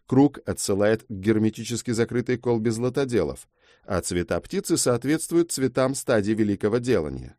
Круг отсылает к герметически закрытой колбе златоделов, а цвета птицы соответствуют цветам стадии великого делания.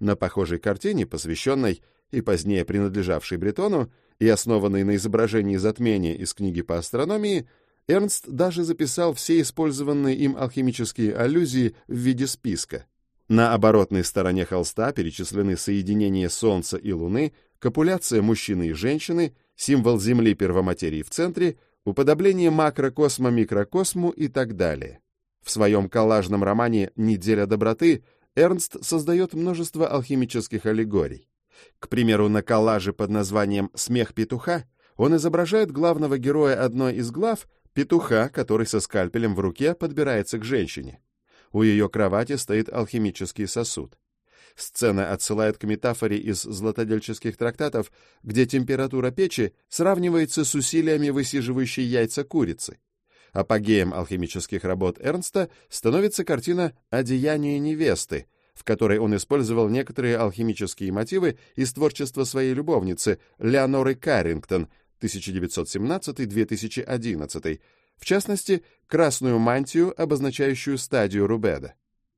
На похожей картине, посвященной и позднее принадлежавшей Бретону и основанной на изображении затмения из книги по астрономии, Эрнст даже записал все использованные им алхимические аллюзии в виде списка. На оборотной стороне холста перечислены соединения Солнца и Луны, копуляция мужчины и женщины, символ Земли первоматерии в центре, уподобление макрокосма микрокосму и так далее. В своем коллажном романе «Неделя доброты» Эрнст создает множество алхимических аллегорий. К примеру, на коллаже под названием «Смех петуха» он изображает главного героя одной из глав, петуха, который со скальпелем в руке подбирается к женщине. У ее кровати стоит алхимический сосуд. Сцена отсылает к метафоре из златодельческих трактатов, где температура печи сравнивается с усилиями высиживающей яйца курицы. Апогеем алхимических работ Эрнста становится картина «Одеяние невесты», в которой он использовал некоторые алхимические мотивы из творчества своей любовницы Леоноры Каррингтон 1917-2011, в частности, красную мантию, обозначающую стадию Рубеда.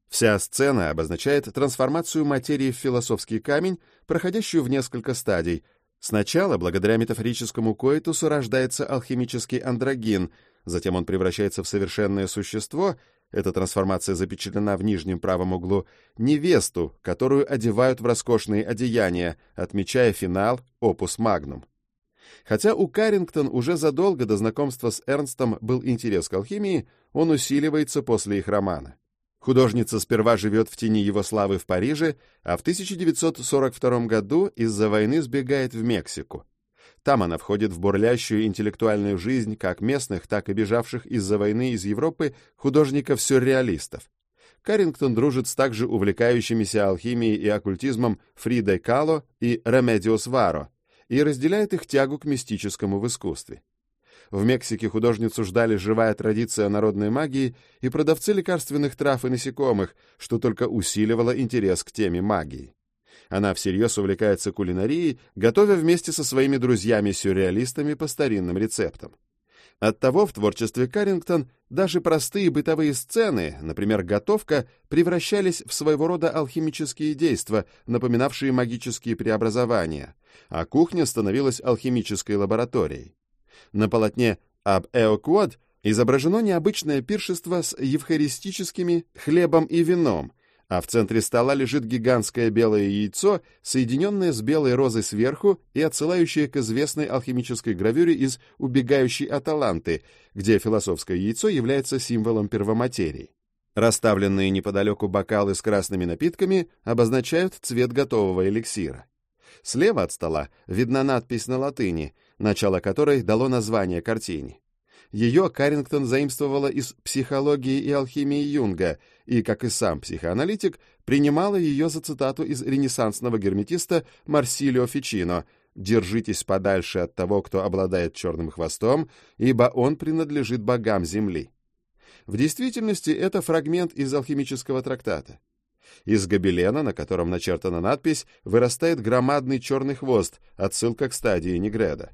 Вся сцена обозначает трансформацию материи в философский камень, проходящую в несколько стадий. Сначала, благодаря метафорическому коитусу, рождается алхимический андрогин, затем он превращается в совершенное существо, эта трансформация запечатлена в нижнем правом углу, невесту, которую одевают в роскошные одеяния, отмечая финал опус магнум. Хотя у Каррингтон уже задолго до знакомства с Эрнстом был интерес к алхимии, он усиливается после их романа. Художница сперва живет в тени его славы в Париже, а в 1942 году из-за войны сбегает в Мексику. Там она входит в бурлящую интеллектуальную жизнь как местных, так и бежавших из-за войны из Европы художников-сюрреалистов. Каррингтон дружит с также увлекающимися алхимией и оккультизмом Фридой Кало и Ремедиос Варо, и разделяет их тягу к мистическому в искусстве. В Мексике художницу ждали живая традиция народной магии и продавцы лекарственных трав и насекомых, что только усиливало интерес к теме магии. Она всерьез увлекается кулинарией, готовя вместе со своими друзьями-сюрреалистами по старинным рецептам. Оттого в творчестве Каррингтон даже простые бытовые сцены, например, готовка, превращались в своего рода алхимические действия, напоминавшие магические преобразования, а кухня становилась алхимической лабораторией. На полотне «Аб Эоквод» изображено необычное пиршество с евхаристическими хлебом и вином, а в центре стола лежит гигантское белое яйцо, соединенное с белой розой сверху и отсылающее к известной алхимической гравюре из «Убегающей Аталанты», где философское яйцо является символом первоматерии. Расставленные неподалеку бокалы с красными напитками обозначают цвет готового эликсира. Слева от стола видна надпись на латыни, начало которой дало название картине. Ее Каррингтон заимствовала из психологии и алхимии Юнга и, как и сам психоаналитик, принимала ее за цитату из ренессансного герметиста Марсилио Фичино «Держитесь подальше от того, кто обладает черным хвостом, ибо он принадлежит богам Земли». В действительности это фрагмент из алхимического трактата. Из гобелена, на котором начертана надпись, вырастает громадный черный хвост, отсылка к стадии Негреда.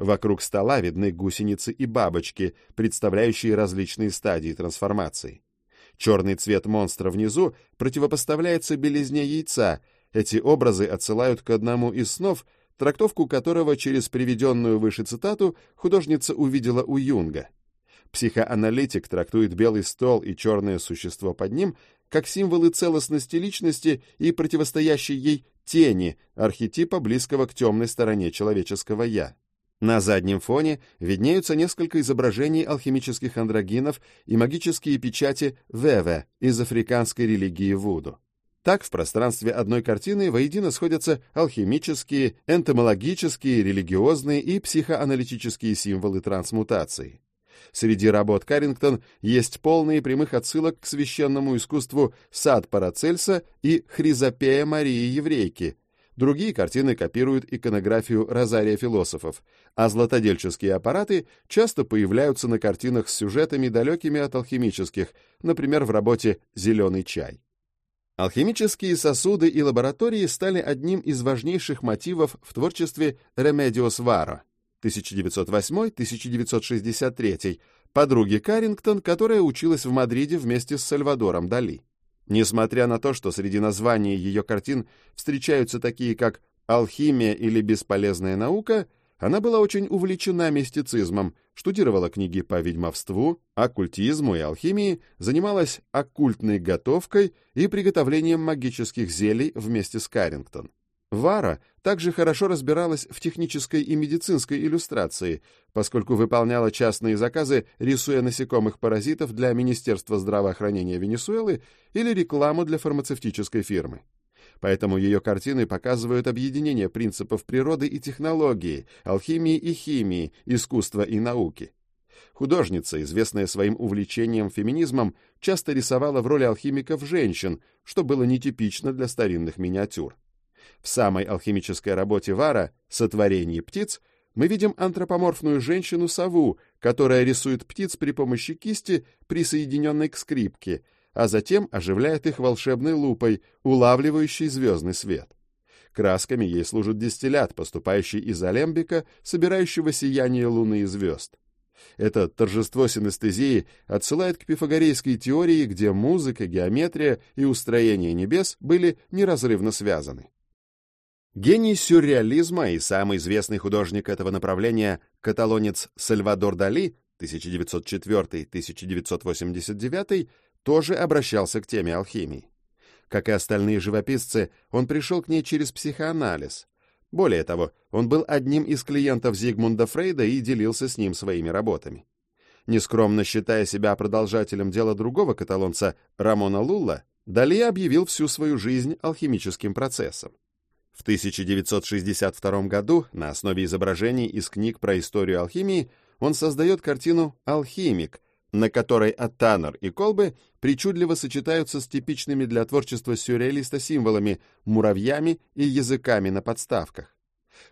Вокруг стола видны гусеницы и бабочки, представляющие различные стадии трансформации. Черный цвет монстра внизу противопоставляется белизне яйца. Эти образы отсылают к одному из снов, трактовку которого через приведенную выше цитату художница увидела у Юнга. Психоаналитик трактует белый стол и черное существо под ним как символы целостности личности и противостоящей ей тени, архетипа близкого к темной стороне человеческого «я». На заднем фоне виднеются несколько изображений алхимических андрогинов и магические печати Веве из африканской религии Вуду. Так в пространстве одной картины воедино сходятся алхимические, энтомологические, религиозные и психоаналитические символы трансмутации. Среди работ Каррингтон есть полные прямых отсылок к священному искусству «Сад Парацельса» и «Хризопея Марии Еврейки». Другие картины копируют иконографию Розария философов, а златодельческие аппараты часто появляются на картинах с сюжетами, далекими от алхимических, например, в работе «Зеленый чай». Алхимические сосуды и лаборатории стали одним из важнейших мотивов в творчестве Ремедиос Варо 1908-1963, подруги Каррингтон, которая училась в Мадриде вместе с Сальвадором Дали. Несмотря на то, что среди названий ее картин встречаются такие, как «Алхимия» или «Бесполезная наука», она была очень увлечена мистицизмом, штудировала книги по ведьмовству, оккультизму и алхимии, занималась оккультной готовкой и приготовлением магических зелий вместе с Каррингтон. Вара также хорошо разбиралась в технической и медицинской иллюстрации, поскольку выполняла частные заказы, рисуя насекомых-паразитов для Министерства здравоохранения Венесуэлы или рекламу для фармацевтической фирмы. Поэтому ее картины показывают объединение принципов природы и технологии, алхимии и химии, искусства и науки. Художница, известная своим увлечением феминизмом, часто рисовала в роли алхимиков женщин, что было нетипично для старинных миниатюр. В самой алхимической работе Вара «Сотворение птиц» мы видим антропоморфную женщину-сову, которая рисует птиц при помощи кисти, присоединенной к скрипке, а затем оживляет их волшебной лупой, улавливающей звездный свет. Красками ей служит дистиллят, поступающий из алембика, собирающего сияние луны и звезд. Это торжество синестезии отсылает к пифагорейской теории, где музыка, геометрия и устроение небес были неразрывно связаны. Гений сюрреализма и самый известный художник этого направления, каталонец Сальвадор Дали 1904-1989, тоже обращался к теме алхимии. Как и остальные живописцы, он пришел к ней через психоанализ. Более того, он был одним из клиентов Зигмунда Фрейда и делился с ним своими работами. Нескромно считая себя продолжателем дела другого каталонца Рамона Лулла, Дали объявил всю свою жизнь алхимическим процессом. В 1962 году на основе изображений из книг про историю алхимии он создает картину «Алхимик», на которой Аттанер и Колбы причудливо сочетаются с типичными для творчества сюрреалиста символами, муравьями и языками на подставках.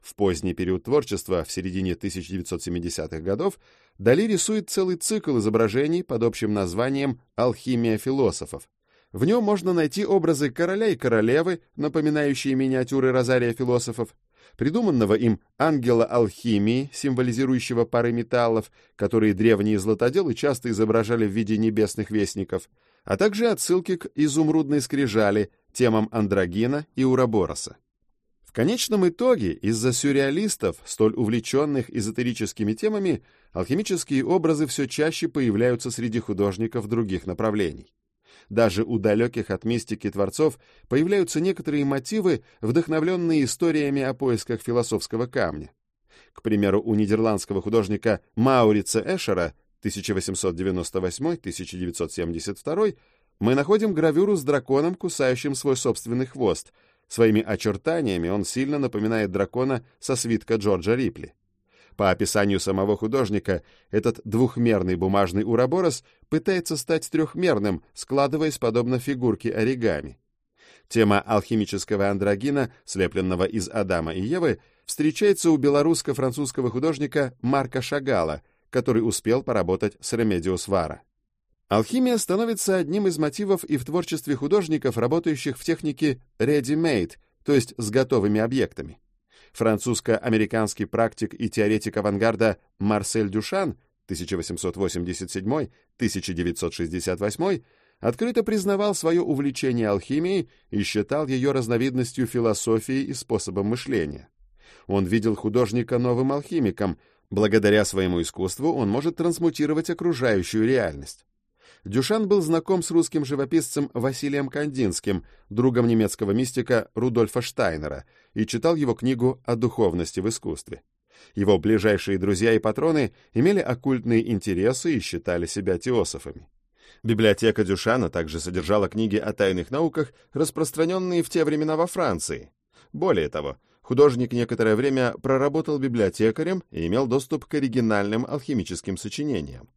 В поздний период творчества, в середине 1970-х годов, Дали рисует целый цикл изображений под общим названием «Алхимия философов», в нем можно найти образы короля и королевы, напоминающие миниатюры розария философов, придуманного им ангела алхимии, символизирующего пары металлов, которые древние златоделы часто изображали в виде небесных вестников, а также отсылки к изумрудной скрижали, темам андрогина и урабороса. В конечном итоге, из-за сюрреалистов, столь увлеченных эзотерическими темами, алхимические образы все чаще появляются среди художников других направлений даже у далеких от мистики творцов появляются некоторые мотивы, вдохновленные историями о поисках философского камня. К примеру, у нидерландского художника Маурица Эшера 1898-1972 мы находим гравюру с драконом, кусающим свой собственный хвост. Своими очертаниями он сильно напоминает дракона со свитка Джорджа Рипли. По описанию самого художника, этот двухмерный бумажный уроборос пытается стать трехмерным, складываясь подобно фигурке оригами. Тема алхимического андрогина, слепленного из Адама и Евы, встречается у белорусско-французского художника Марка Шагала, который успел поработать с Ремедиос Варо. Алхимия становится одним из мотивов и в творчестве художников, работающих в технике ready-made, то есть с готовыми объектами. Французско-американский практик и теоретик авангарда Марсель Дюшан 1887-1968 открыто признавал свое увлечение алхимией и считал ее разновидностью философии и способом мышления. Он видел художника новым алхимиком, благодаря своему искусству он может трансмутировать окружающую реальность. Дюшан был знаком с русским живописцем Василием Кандинским, другом немецкого мистика Рудольфа Штайнера, и читал его книгу о духовности в искусстве. Его ближайшие друзья и патроны имели оккультные интересы и считали себя теософами. Библиотека Дюшана также содержала книги о тайных науках, распространенные в те времена во Франции. Более того, художник некоторое время проработал библиотекарем и имел доступ к оригинальным алхимическим сочинениям.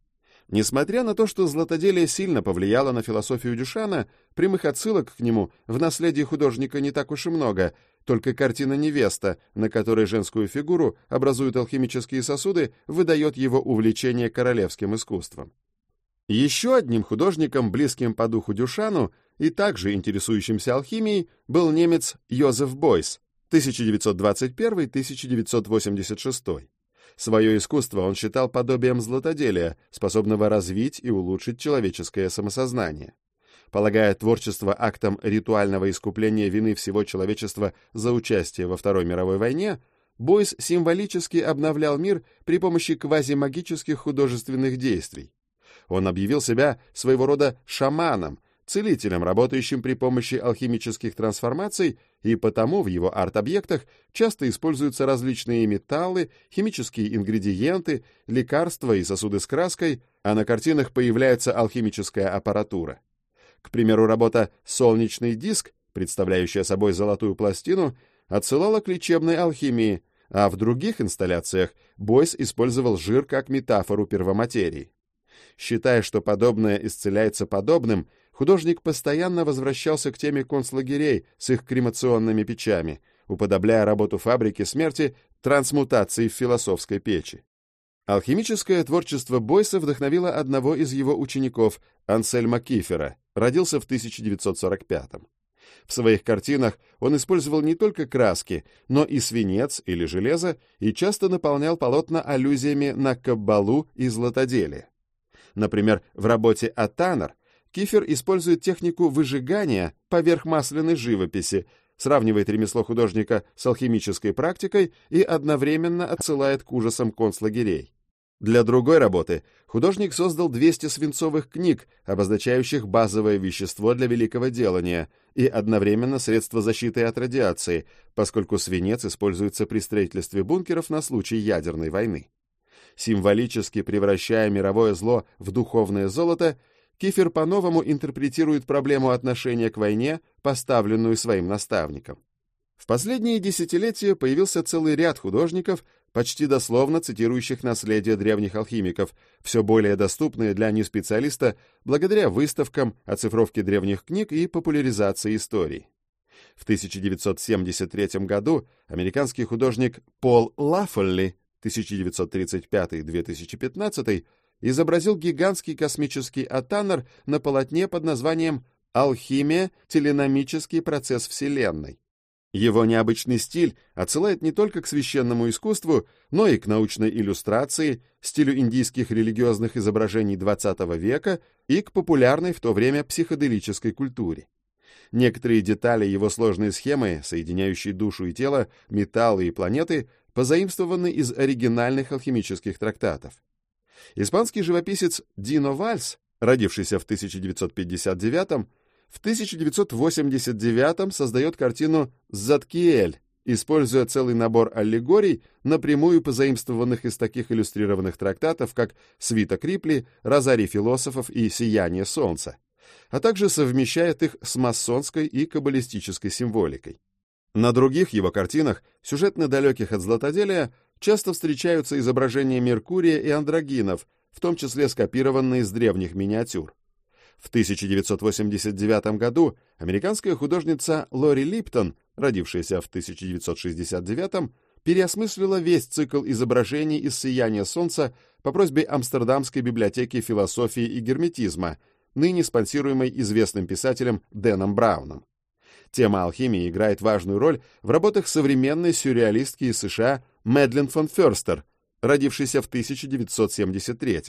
Несмотря на то, что златоделие сильно повлияло на философию Дюшана, прямых отсылок к нему в наследии художника не так уж и много, только картина «Невеста», на которой женскую фигуру образуют алхимические сосуды, выдает его увлечение королевским искусством. Еще одним художником, близким по духу Дюшану и также интересующимся алхимией, был немец Йозеф Бойс 1921-1986. Свое искусство он считал подобием златоделия, способного развить и улучшить человеческое самосознание. Полагая творчество актом ритуального искупления вины всего человечества за участие во Второй мировой войне, Бойс символически обновлял мир при помощи квазимагических художественных действий. Он объявил себя своего рода шаманом, целителем, работающим при помощи алхимических трансформаций, и потому в его арт-объектах часто используются различные металлы, химические ингредиенты, лекарства и сосуды с краской, а на картинах появляется алхимическая аппаратура. К примеру, работа «Солнечный диск», представляющая собой золотую пластину, отсылала к лечебной алхимии, а в других инсталляциях Бойс использовал жир как метафору первоматерии. Считая, что подобное исцеляется подобным, художник постоянно возвращался к теме концлагерей с их кремационными печами, уподобляя работу фабрики смерти трансмутации в философской печи. Алхимическое творчество Бойса вдохновило одного из его учеников, Ансельма Кифера, родился в 1945 -м. В своих картинах он использовал не только краски, но и свинец или железо и часто наполнял полотна аллюзиями на каббалу и златоделие. Например, в работе «Атанар» Кифер использует технику выжигания поверх масляной живописи, сравнивает ремесло художника с алхимической практикой и одновременно отсылает к ужасам концлагерей. Для другой работы художник создал 200 свинцовых книг, обозначающих базовое вещество для великого делания, и одновременно средства защиты от радиации, поскольку свинец используется при строительстве бункеров на случай ядерной войны. Символически превращая мировое зло в духовное золото, Кифер по-новому интерпретирует проблему отношения к войне, поставленную своим наставником. В последние десятилетия появился целый ряд художников, почти дословно цитирующих наследие древних алхимиков, все более доступные для неспециалиста благодаря выставкам, оцифровке древних книг и популяризации истории. В 1973 году американский художник Пол Лаффолли 1935-2015 изобразил гигантский космический атанер на полотне под названием «Алхимия. Теленомический процесс Вселенной». Его необычный стиль отсылает не только к священному искусству, но и к научной иллюстрации, стилю индийских религиозных изображений XX века и к популярной в то время психоделической культуре. Некоторые детали его сложной схемы, соединяющие душу и тело, металлы и планеты, позаимствованы из оригинальных алхимических трактатов. Испанский живописец Дино Вальс, родившийся в 1959 в 1989 создает картину «Заткиэль», используя целый набор аллегорий, напрямую позаимствованных из таких иллюстрированных трактатов, как «Свиток Рипли», «Розарий философов» и «Сияние солнца», а также совмещает их с масонской и каббалистической символикой. На других его картинах, сюжетно далеких от златоделия, часто встречаются изображения Меркурия и андрогинов, в том числе скопированные из древних миниатюр. В 1989 году американская художница Лори Липтон, родившаяся в 1969 переосмыслила весь цикл изображений из сияния солнца по просьбе Амстердамской библиотеки философии и герметизма, ныне спонсируемой известным писателем Дэном Брауном. Тема алхимии играет важную роль в работах современной сюрреалистки из США Мэдлин фон Ферстер, родившейся в 1973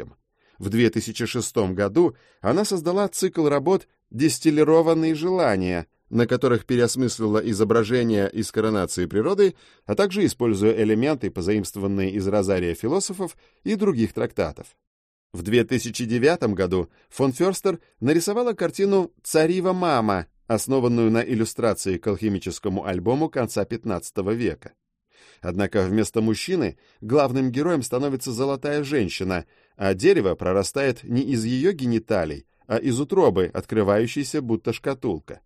В 2006 году она создала цикл работ «Дистиллированные желания», на которых переосмыслила изображения из коронации природы, а также используя элементы, позаимствованные из розария философов и других трактатов. В 2009 году фон Ферстер нарисовала картину «Царива мама», основанную на иллюстрации к алхимическому альбому конца XV века. Однако вместо мужчины главным героем становится золотая женщина, а дерево прорастает не из ее гениталий, а из утробы, открывающейся будто шкатулка.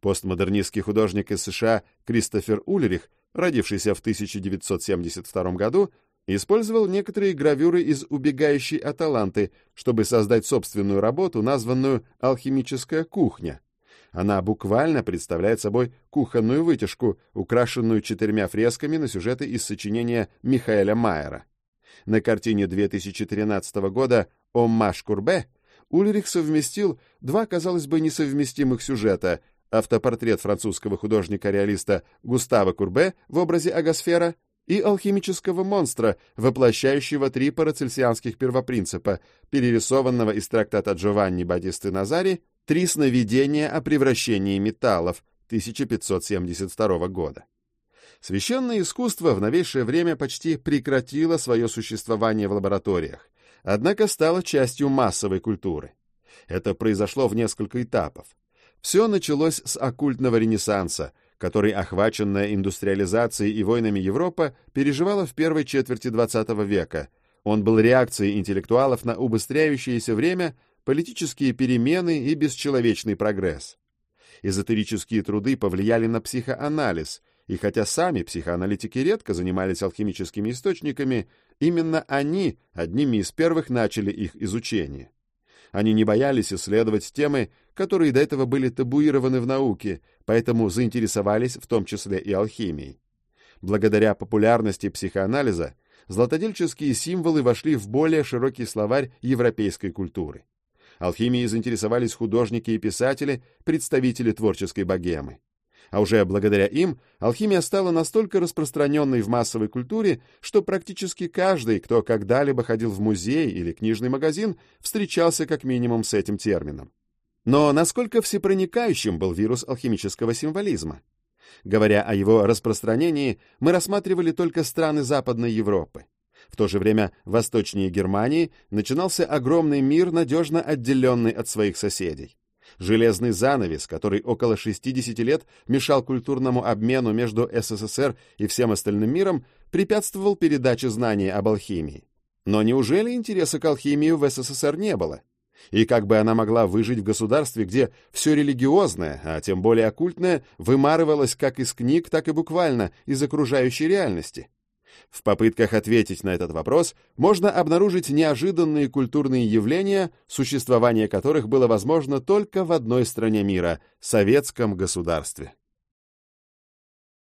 Постмодернистский художник из США Кристофер Ульрих, родившийся в 1972 году, использовал некоторые гравюры из «Убегающей Аталанты», чтобы создать собственную работу, названную «Алхимическая кухня». Она буквально представляет собой кухонную вытяжку, украшенную четырьмя фресками на сюжеты из сочинения Михаэля Майера. На картине 2013 года «Оммаш Курбе» Ульрих совместил два, казалось бы, несовместимых сюжета — автопортрет французского художника-реалиста Густава Курбе в образе агосфера и алхимического монстра, воплощающего три парацельсианских первопринципа, перерисованного из трактата Джованни Батисты Назари «Три сновидения о превращении металлов» 1572 года. Священное искусство в новейшее время почти прекратило свое существование в лабораториях, однако стало частью массовой культуры. Это произошло в несколько этапов. Все началось с оккультного ренессанса, который, охваченная индустриализацией и войнами Европа, переживала в первой четверти XX века. Он был реакцией интеллектуалов на убыстряющееся время, политические перемены и бесчеловечный прогресс. Эзотерические труды повлияли на психоанализ, и хотя сами психоаналитики редко занимались алхимическими источниками, именно они одними из первых начали их изучение. Они не боялись исследовать темы, которые до этого были табуированы в науке, поэтому заинтересовались в том числе и алхимией. Благодаря популярности психоанализа златодельческие символы вошли в более широкий словарь европейской культуры. Алхимией заинтересовались художники и писатели, представители творческой богемы. А уже благодаря им алхимия стала настолько распространенной в массовой культуре, что практически каждый, кто когда-либо ходил в музей или книжный магазин, встречался как минимум с этим термином. Но насколько всепроникающим был вирус алхимического символизма? Говоря о его распространении, мы рассматривали только страны Западной Европы. В то же время восточнее Германии начинался огромный мир, надежно отделенный от своих соседей. Железный занавес, который около 60 лет мешал культурному обмену между СССР и всем остальным миром, препятствовал передаче знаний об алхимии. Но неужели интереса к алхимии в СССР не было? И как бы она могла выжить в государстве, где все религиозное, а тем более оккультное, вымарывалось как из книг, так и буквально из окружающей реальности? В попытках ответить на этот вопрос можно обнаружить неожиданные культурные явления, существование которых было возможно только в одной стране мира — советском государстве.